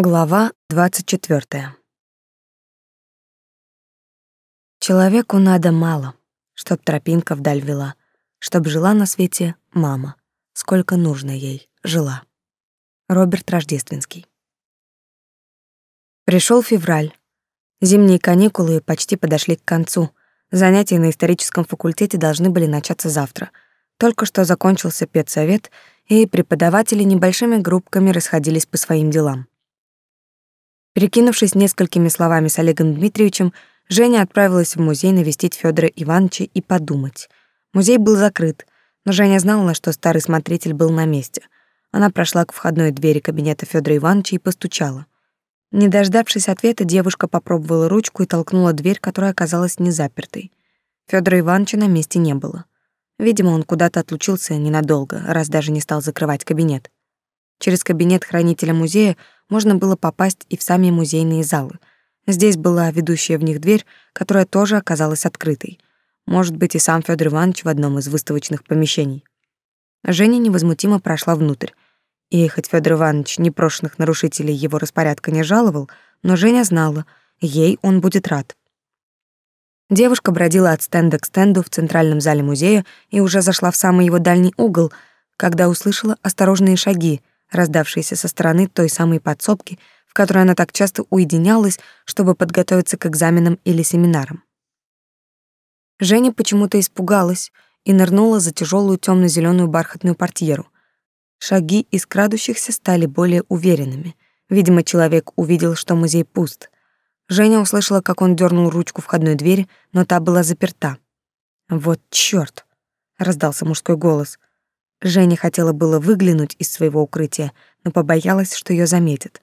Глава 24. Человеку надо мало, чтоб тропинка вдаль вела, чтоб жила на свете мама, сколько нужно ей жила. Роберт Рождественский. Пришел февраль. Зимние каникулы почти подошли к концу. Занятия на историческом факультете должны были начаться завтра. Только что закончился педсовет, и преподаватели небольшими группками расходились по своим делам. Перекинувшись несколькими словами с Олегом Дмитриевичем, Женя отправилась в музей навестить Федора Ивановича и подумать. Музей был закрыт, но Женя знала, что старый смотритель был на месте. Она прошла к входной двери кабинета Федора Ивановича и постучала. Не дождавшись ответа, девушка попробовала ручку и толкнула дверь, которая оказалась незапертой. Федора Ивановича на месте не было. Видимо, он куда-то отлучился ненадолго, раз даже не стал закрывать кабинет. Через кабинет хранителя музея можно было попасть и в сами музейные залы. Здесь была ведущая в них дверь, которая тоже оказалась открытой. Может быть, и сам Федор Иванович в одном из выставочных помещений. Женя невозмутимо прошла внутрь. И хоть Федор Иванович непрошенных нарушителей его распорядка не жаловал, но Женя знала, ей он будет рад. Девушка бродила от стенда к стенду в центральном зале музея и уже зашла в самый его дальний угол, когда услышала осторожные шаги, раздавшиеся со стороны той самой подсобки, в которой она так часто уединялась, чтобы подготовиться к экзаменам или семинарам. Женя почему-то испугалась и нырнула за тяжелую темно зеленую бархатную портьеру. Шаги из крадущихся стали более уверенными. Видимо, человек увидел, что музей пуст. Женя услышала, как он дернул ручку входной двери, но та была заперта. «Вот чёрт!» — раздался мужской голос. Женя хотела было выглянуть из своего укрытия, но побоялась, что ее заметят.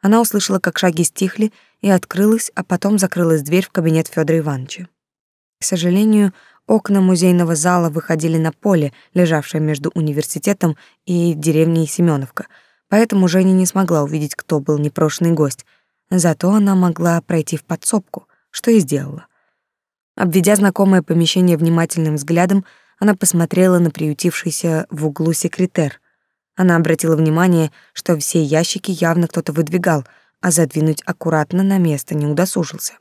Она услышала, как шаги стихли, и открылась, а потом закрылась дверь в кабинет Федора Ивановича. К сожалению, окна музейного зала выходили на поле, лежавшее между университетом и деревней Семеновка, поэтому Женя не смогла увидеть, кто был непрошенный гость. Зато она могла пройти в подсобку, что и сделала. Обведя знакомое помещение внимательным взглядом, она посмотрела на приютившийся в углу секретер. Она обратила внимание, что все ящики явно кто-то выдвигал, а задвинуть аккуратно на место не удосужился.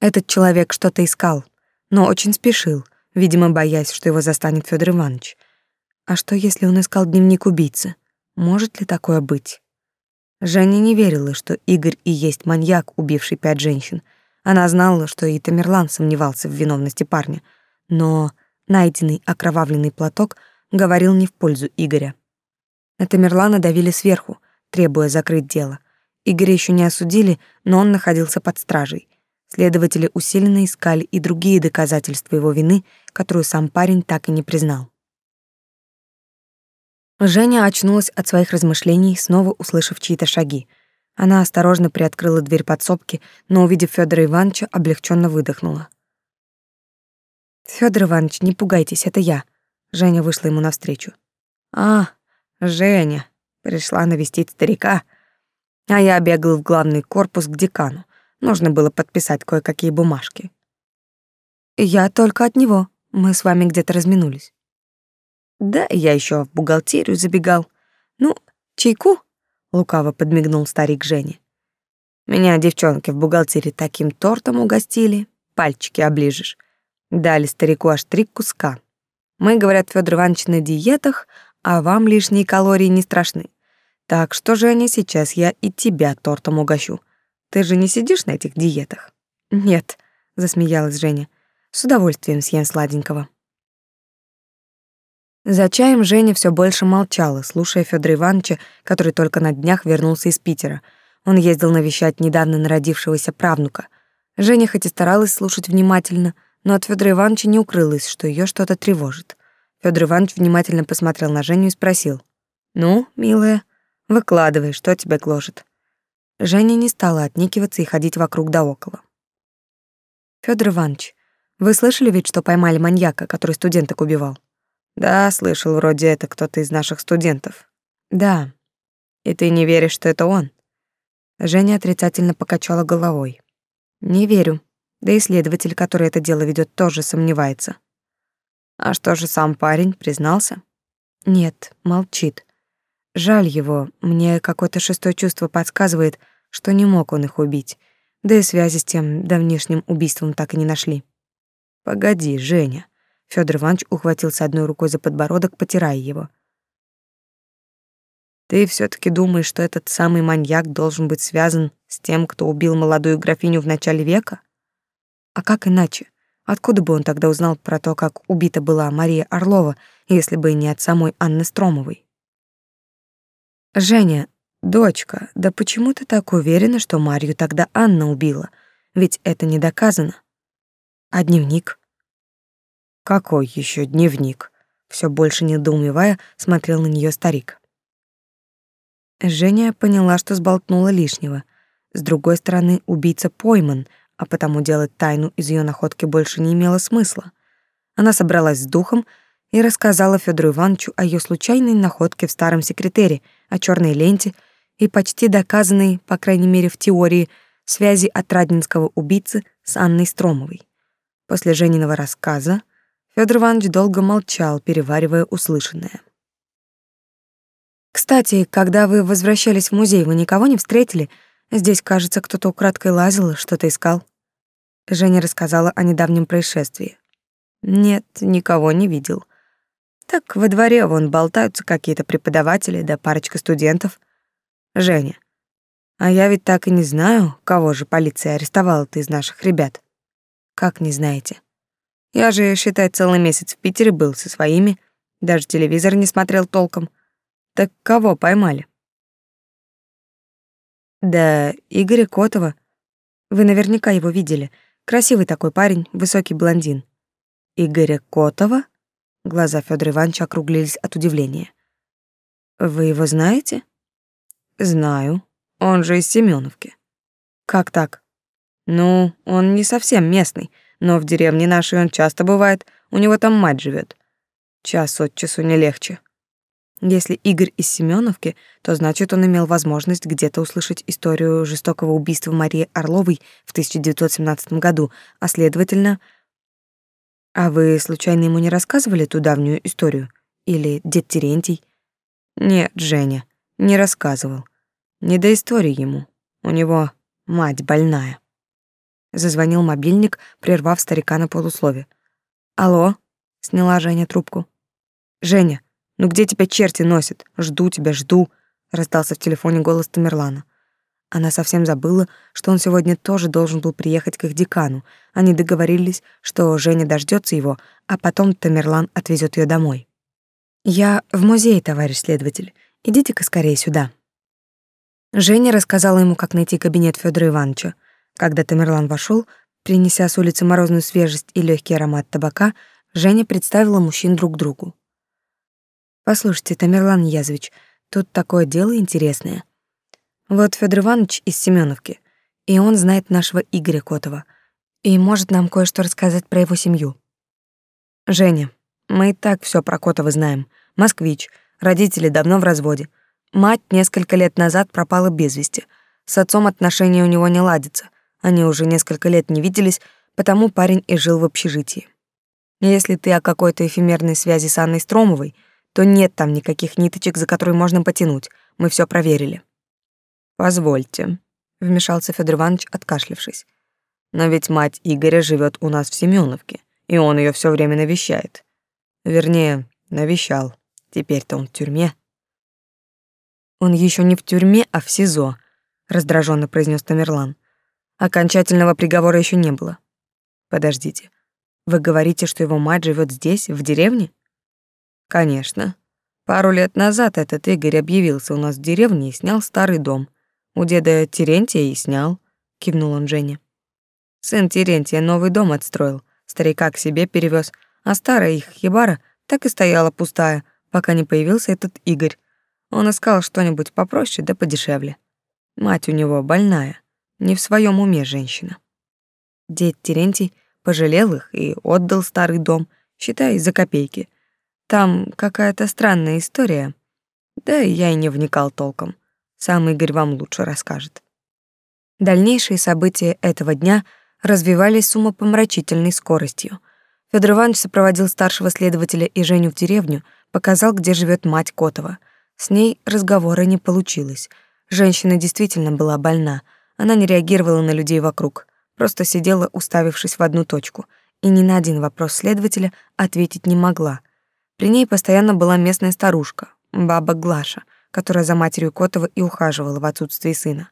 Этот человек что-то искал, но очень спешил, видимо, боясь, что его застанет Федор Иванович. А что, если он искал дневник убийцы? Может ли такое быть? Женя не верила, что Игорь и есть маньяк, убивший пять женщин. Она знала, что и Тамерлан сомневался в виновности парня, но Найденный окровавленный платок говорил не в пользу Игоря. На Тамерлана давили сверху, требуя закрыть дело. Игоря еще не осудили, но он находился под стражей. Следователи усиленно искали и другие доказательства его вины, которую сам парень так и не признал. Женя очнулась от своих размышлений, снова услышав чьи-то шаги. Она осторожно приоткрыла дверь подсобки, но, увидев Федора Ивановича, облегченно выдохнула. Федор Иванович, не пугайтесь, это я. Женя вышла ему навстречу. А, Женя, пришла навестить старика. А я бегал в главный корпус к декану. Нужно было подписать кое-какие бумажки. Я только от него. Мы с вами где-то разминулись. Да, я еще в бухгалтерию забегал. Ну, чайку? Лукаво подмигнул старик Жене. Меня девчонки в бухгалтерии таким тортом угостили, пальчики оближешь. Дали старику аж три куска. Мы, говорят, Федор Иванович на диетах, а вам лишние калории не страшны. Так что, Женя, сейчас я и тебя тортом угощу. Ты же не сидишь на этих диетах? Нет, засмеялась Женя. С удовольствием съем сладенького. За чаем Женя все больше молчала, слушая Федора Ивановича, который только на днях вернулся из Питера. Он ездил навещать недавно народившегося правнука. Женя хоть и старалась слушать внимательно, но от Федора Ивановича не укрылось, что ее что-то тревожит. Федор Иванович внимательно посмотрел на Женю и спросил. «Ну, милая, выкладывай, что тебя гложет». Женя не стала отникиваться и ходить вокруг да около. Федор Иванович, вы слышали ведь, что поймали маньяка, который студенток убивал? Да, слышал, вроде это кто-то из наших студентов. Да. И ты не веришь, что это он? Женя отрицательно покачала головой. Не верю. Да и следователь, который это дело ведет, тоже сомневается. А что же сам парень признался? Нет, молчит. Жаль его, мне какое-то шестое чувство подсказывает, что не мог он их убить. Да и связи с тем давнишним убийством так и не нашли. Погоди, Женя. Федор Иванович ухватился одной рукой за подбородок, потирая его. Ты все таки думаешь, что этот самый маньяк должен быть связан с тем, кто убил молодую графиню в начале века? А как иначе? Откуда бы он тогда узнал про то, как убита была Мария Орлова, если бы не от самой Анны Стромовой? Женя, дочка, да почему ты так уверена, что Марию тогда Анна убила? Ведь это не доказано. А дневник? Какой еще дневник? Все больше недоумевая, смотрел на нее старик. Женя поняла, что сболтнула лишнего. С другой стороны, убийца пойман, а потому делать тайну из ее находки больше не имело смысла. Она собралась с духом и рассказала Федору Ивановичу о ее случайной находке в старом секретере, о черной ленте и почти доказанной, по крайней мере в теории, связи отраднинского убийцы с Анной Стромовой. После Жениного рассказа Федор Иванович долго молчал, переваривая услышанное. «Кстати, когда вы возвращались в музей, вы никого не встретили? Здесь, кажется, кто-то украдкой лазил, что-то искал». Женя рассказала о недавнем происшествии. «Нет, никого не видел. Так во дворе вон болтаются какие-то преподаватели да парочка студентов. Женя, а я ведь так и не знаю, кого же полиция арестовала-то из наших ребят. Как не знаете? Я же, считай, целый месяц в Питере был со своими, даже телевизор не смотрел толком. Так кого поймали? Да, Игоря Котова. Вы наверняка его видели. Красивый такой парень, высокий блондин. Игоря Котова? Глаза Федора Ивановича округлились от удивления. Вы его знаете? Знаю. Он же из Семеновки. Как так? Ну, он не совсем местный, но в деревне нашей он часто бывает. У него там мать живет. Час от часу не легче. Если Игорь из Семеновки, то значит, он имел возможность где-то услышать историю жестокого убийства Марии Орловой в 1917 году, а следовательно, а вы случайно ему не рассказывали ту давнюю историю? Или дед Терентий? Нет, Женя, не рассказывал. Не до истории ему. У него мать больная. Зазвонил мобильник, прервав старика на полуслове. Алло, сняла Женя трубку. Женя, ну где тебя черти носят? Жду тебя, жду, раздался в телефоне голос Тамерлана. Она совсем забыла, что он сегодня тоже должен был приехать к их декану. Они договорились, что Женя дождется его, а потом Тамерлан отвезет ее домой. «Я в музее, товарищ следователь. Идите-ка скорее сюда». Женя рассказала ему, как найти кабинет Федора Ивановича. Когда Тамерлан вошел, принеся с улицы морозную свежесть и легкий аромат табака, Женя представила мужчин друг другу. «Послушайте, Тамерлан Язович, тут такое дело интересное. Вот Федор Иванович из Семеновки, и он знает нашего Игоря Котова, и может нам кое-что рассказать про его семью. Женя, мы и так все про Котова знаем. Москвич, родители давно в разводе. Мать несколько лет назад пропала без вести. С отцом отношения у него не ладятся. Они уже несколько лет не виделись, потому парень и жил в общежитии. Если ты о какой-то эфемерной связи с Анной Стромовой, то нет там никаких ниточек, за которые можно потянуть. Мы все проверили. Позвольте, вмешался Федор Иванович, откашлявшись. Но ведь мать Игоря живет у нас в Семеновке, и он ее все время навещает. Вернее, навещал. Теперь-то он в тюрьме. Он еще не в тюрьме, а в СИЗО, раздраженно произнес Тамерлан. Окончательного приговора еще не было. Подождите. Вы говорите, что его мать живет здесь, в деревне? Конечно. Пару лет назад этот Игорь объявился у нас в деревне и снял старый дом. У деда Терентия и снял, кивнул он Жене. Сын Терентия новый дом отстроил, старика к себе перевез, а старая их хибара так и стояла пустая, пока не появился этот Игорь. Он искал что-нибудь попроще да подешевле. Мать у него больная, не в своем уме женщина. Дед Терентий пожалел их и отдал старый дом, считай, за копейки. Там какая-то странная история. Да я и не вникал толком. Сам Игорь вам лучше расскажет. Дальнейшие события этого дня развивались с умопомрачительной скоростью. Федор Иванович сопроводил старшего следователя и Женю в деревню, показал, где живет мать Котова. С ней разговора не получилось. Женщина действительно была больна. Она не реагировала на людей вокруг, просто сидела, уставившись в одну точку, и ни на один вопрос следователя ответить не могла. При ней постоянно была местная старушка, баба Глаша, которая за матерью Котова и ухаживала в отсутствии сына.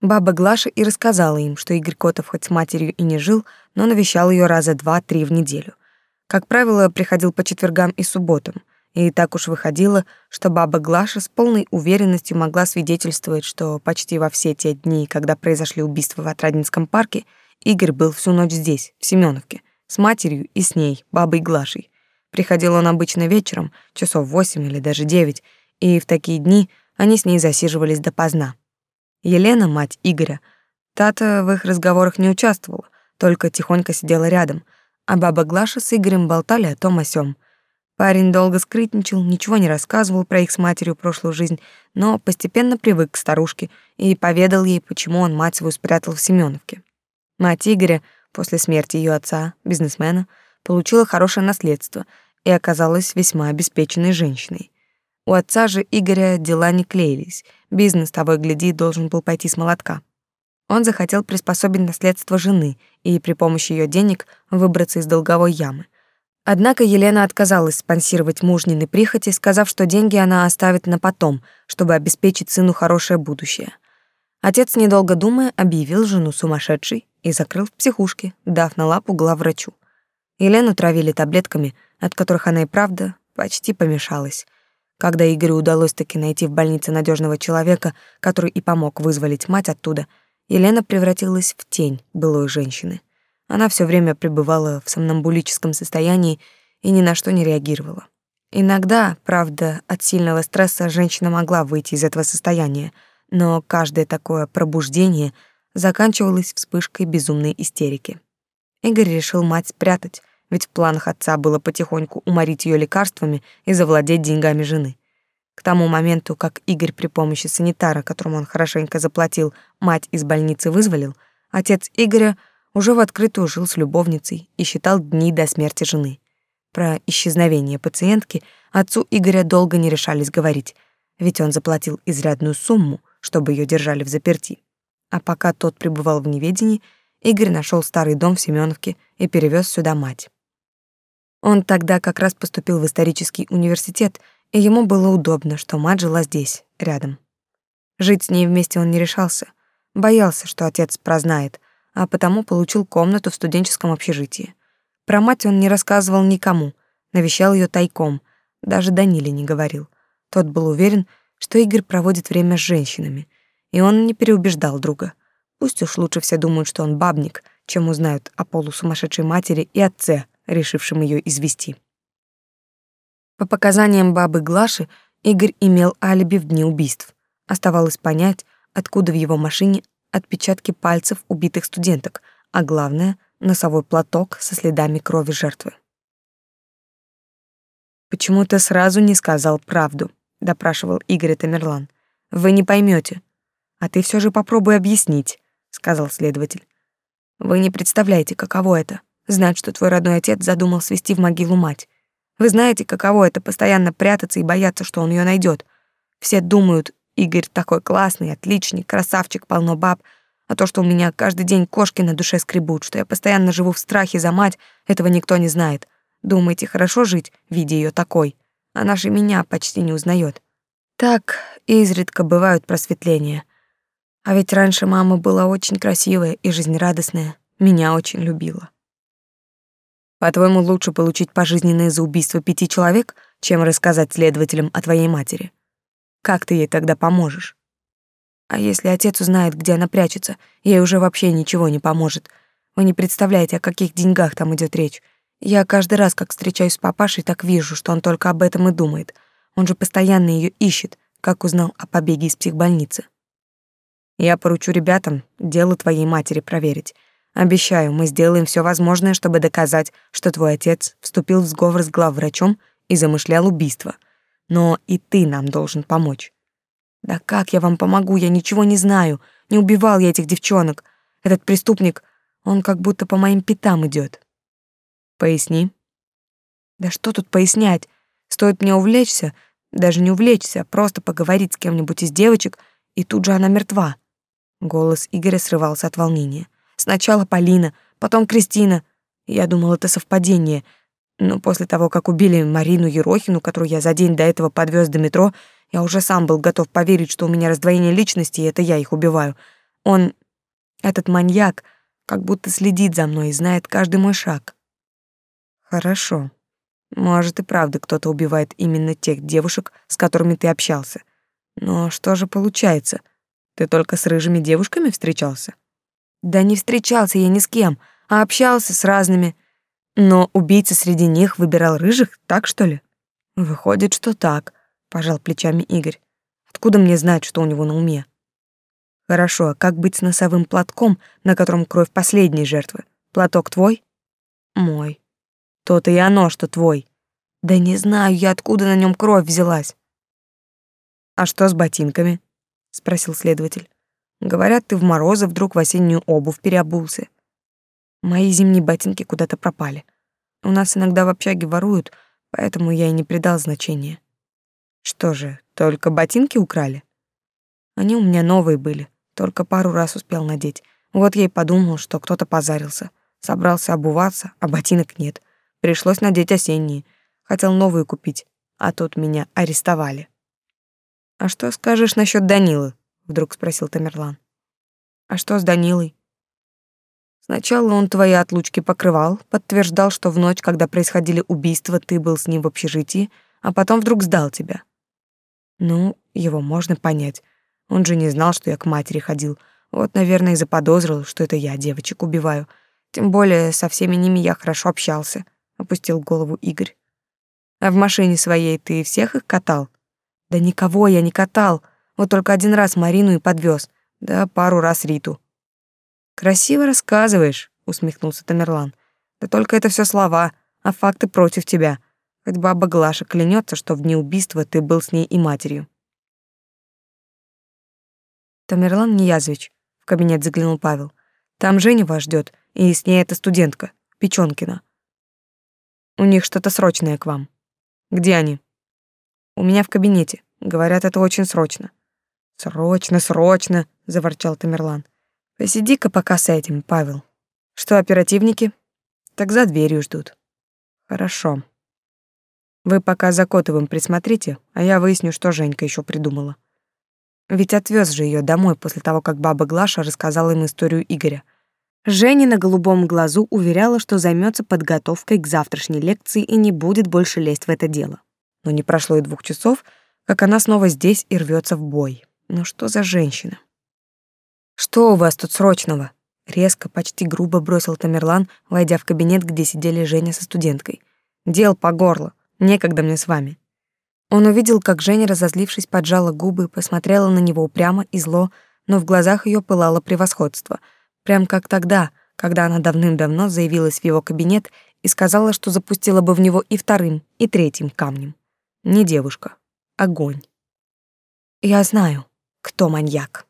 Баба Глаша и рассказала им, что Игорь Котов хоть с матерью и не жил, но навещал ее раза два-три в неделю. Как правило, приходил по четвергам и субботам. И так уж выходило, что баба Глаша с полной уверенностью могла свидетельствовать, что почти во все те дни, когда произошли убийства в Отрадинском парке, Игорь был всю ночь здесь, в Семеновке, с матерью и с ней, бабой Глашей. Приходил он обычно вечером, часов восемь или даже девять, и в такие дни они с ней засиживались допоздна. Елена, мать Игоря, Тата в их разговорах не участвовала, только тихонько сидела рядом, а баба Глаша с Игорем болтали о том о сём. Парень долго скрытничал, ничего не рассказывал про их с матерью прошлую жизнь, но постепенно привык к старушке и поведал ей, почему он мать свою спрятал в Семеновке. Мать Игоря после смерти ее отца, бизнесмена, получила хорошее наследство и оказалась весьма обеспеченной женщиной. У отца же Игоря дела не клеились, бизнес того и гляди должен был пойти с молотка. Он захотел приспособить наследство жены и при помощи ее денег выбраться из долговой ямы. Однако Елена отказалась спонсировать мужнины прихоти, сказав, что деньги она оставит на потом, чтобы обеспечить сыну хорошее будущее. Отец, недолго думая, объявил жену сумасшедшей и закрыл в психушке, дав на лапу главврачу. Елену травили таблетками, от которых она и правда почти помешалась. Когда Игорю удалось таки найти в больнице надежного человека, который и помог вызволить мать оттуда, Елена превратилась в тень былой женщины. Она все время пребывала в сомнамбулическом состоянии и ни на что не реагировала. Иногда, правда, от сильного стресса женщина могла выйти из этого состояния, но каждое такое пробуждение заканчивалось вспышкой безумной истерики. Игорь решил мать спрятать, ведь в планах отца было потихоньку уморить ее лекарствами и завладеть деньгами жены. К тому моменту, как Игорь при помощи санитара, которому он хорошенько заплатил, мать из больницы вызволил, отец Игоря — уже в открытую жил с любовницей и считал дни до смерти жены. Про исчезновение пациентки отцу Игоря долго не решались говорить, ведь он заплатил изрядную сумму, чтобы ее держали в заперти. А пока тот пребывал в неведении, Игорь нашел старый дом в Семеновке и перевез сюда мать. Он тогда как раз поступил в исторический университет, и ему было удобно, что мать жила здесь, рядом. Жить с ней вместе он не решался, боялся, что отец прознает — а потому получил комнату в студенческом общежитии. Про мать он не рассказывал никому, навещал ее тайком, даже Даниле не говорил. Тот был уверен, что Игорь проводит время с женщинами, и он не переубеждал друга. Пусть уж лучше все думают, что он бабник, чем узнают о полусумасшедшей матери и отце, решившем ее извести. По показаниям бабы Глаши, Игорь имел алиби в дни убийств. Оставалось понять, откуда в его машине отпечатки пальцев убитых студенток, а главное — носовой платок со следами крови жертвы. «Почему ты сразу не сказал правду?» — допрашивал Игорь Тамерлан. «Вы не поймете. А ты все же попробуй объяснить», — сказал следователь. «Вы не представляете, каково это — знать, что твой родной отец задумал свести в могилу мать. Вы знаете, каково это — постоянно прятаться и бояться, что он ее найдет. Все думают, Игорь такой классный, отличник, красавчик, полно баб. А то, что у меня каждый день кошки на душе скребут, что я постоянно живу в страхе за мать, этого никто не знает. Думаете, хорошо жить, видя ее такой? Она же меня почти не узнает. Так изредка бывают просветления. А ведь раньше мама была очень красивая и жизнерадостная, меня очень любила. По-твоему, лучше получить пожизненное за убийство пяти человек, чем рассказать следователям о твоей матери? Как ты ей тогда поможешь? А если отец узнает, где она прячется, ей уже вообще ничего не поможет. Вы не представляете, о каких деньгах там идет речь. Я каждый раз, как встречаюсь с папашей, так вижу, что он только об этом и думает. Он же постоянно ее ищет, как узнал о побеге из психбольницы. Я поручу ребятам дело твоей матери проверить. Обещаю, мы сделаем все возможное, чтобы доказать, что твой отец вступил в сговор с главврачом и замышлял убийство — но и ты нам должен помочь. Да как я вам помогу? Я ничего не знаю. Не убивал я этих девчонок. Этот преступник, он как будто по моим пятам идет. Поясни. Да что тут пояснять? Стоит мне увлечься, Даже не увлечься, а просто поговорить с кем-нибудь из девочек, и тут же она мертва. Голос Игоря срывался от волнения. Сначала Полина, потом Кристина. Я думал, это совпадение. Но после того, как убили Марину Ерохину, которую я за день до этого подвез до метро, я уже сам был готов поверить, что у меня раздвоение личности, и это я их убиваю. Он, этот маньяк, как будто следит за мной и знает каждый мой шаг. Хорошо. Может, и правда кто-то убивает именно тех девушек, с которыми ты общался. Но что же получается? Ты только с рыжими девушками встречался? Да не встречался я ни с кем, а общался с разными. Но убийца среди них выбирал рыжих, так что ли? Выходит, что так, пожал плечами Игорь. Откуда мне знать, что у него на уме? Хорошо, а как быть с носовым платком, на котором кровь последней жертвы? Платок твой? Мой. То-то и оно, что твой. Да не знаю я, откуда на нем кровь взялась. А что с ботинками? спросил следователь. Говорят, ты в морозы вдруг в осеннюю обувь переобулся. Мои зимние ботинки куда-то пропали. У нас иногда в общаге воруют, поэтому я и не придал значения. Что же, только ботинки украли? Они у меня новые были, только пару раз успел надеть. Вот я и подумал, что кто-то позарился. Собрался обуваться, а ботинок нет. Пришлось надеть осенние. Хотел новые купить, а тут меня арестовали. «А что скажешь насчет Данилы?» — вдруг спросил Тамерлан. «А что с Данилой?» Сначала он твои отлучки покрывал, подтверждал, что в ночь, когда происходили убийства, ты был с ним в общежитии, а потом вдруг сдал тебя. Ну, его можно понять. Он же не знал, что я к матери ходил. Вот, наверное, и заподозрил, что это я девочек убиваю. Тем более со всеми ними я хорошо общался, опустил голову Игорь. А в машине своей ты всех их катал? Да никого я не катал. Вот только один раз Марину и подвез, да пару раз Риту. Красиво рассказываешь, усмехнулся Тамерлан. Да только это все слова, а факты против тебя. Хоть баба Глаша клянется, что в дни убийства ты был с ней и матерью. Тамерлан Ниязович, в кабинет заглянул Павел. Там Женя вас ждет, и с ней эта студентка, Печёнкина. У них что-то срочное к вам. Где они? У меня в кабинете. Говорят, это очень срочно. Срочно, срочно, заворчал Тамерлан. Посиди-ка пока с этим, Павел. Что оперативники? Так за дверью ждут. Хорошо. Вы пока за Котовым присмотрите, а я выясню, что Женька еще придумала. Ведь отвез же ее домой после того, как баба Глаша рассказала им историю Игоря. Женя на голубом глазу уверяла, что займется подготовкой к завтрашней лекции и не будет больше лезть в это дело. Но не прошло и двух часов, как она снова здесь и рвется в бой. Ну что за женщина? «Что у вас тут срочного?» Резко, почти грубо бросил Тамерлан, войдя в кабинет, где сидели Женя со студенткой. «Дел по горло. Некогда мне с вами». Он увидел, как Женя, разозлившись, поджала губы, посмотрела на него упрямо и зло, но в глазах ее пылало превосходство, прям как тогда, когда она давным-давно заявилась в его кабинет и сказала, что запустила бы в него и вторым, и третьим камнем. Не девушка, огонь. «Я знаю, кто маньяк».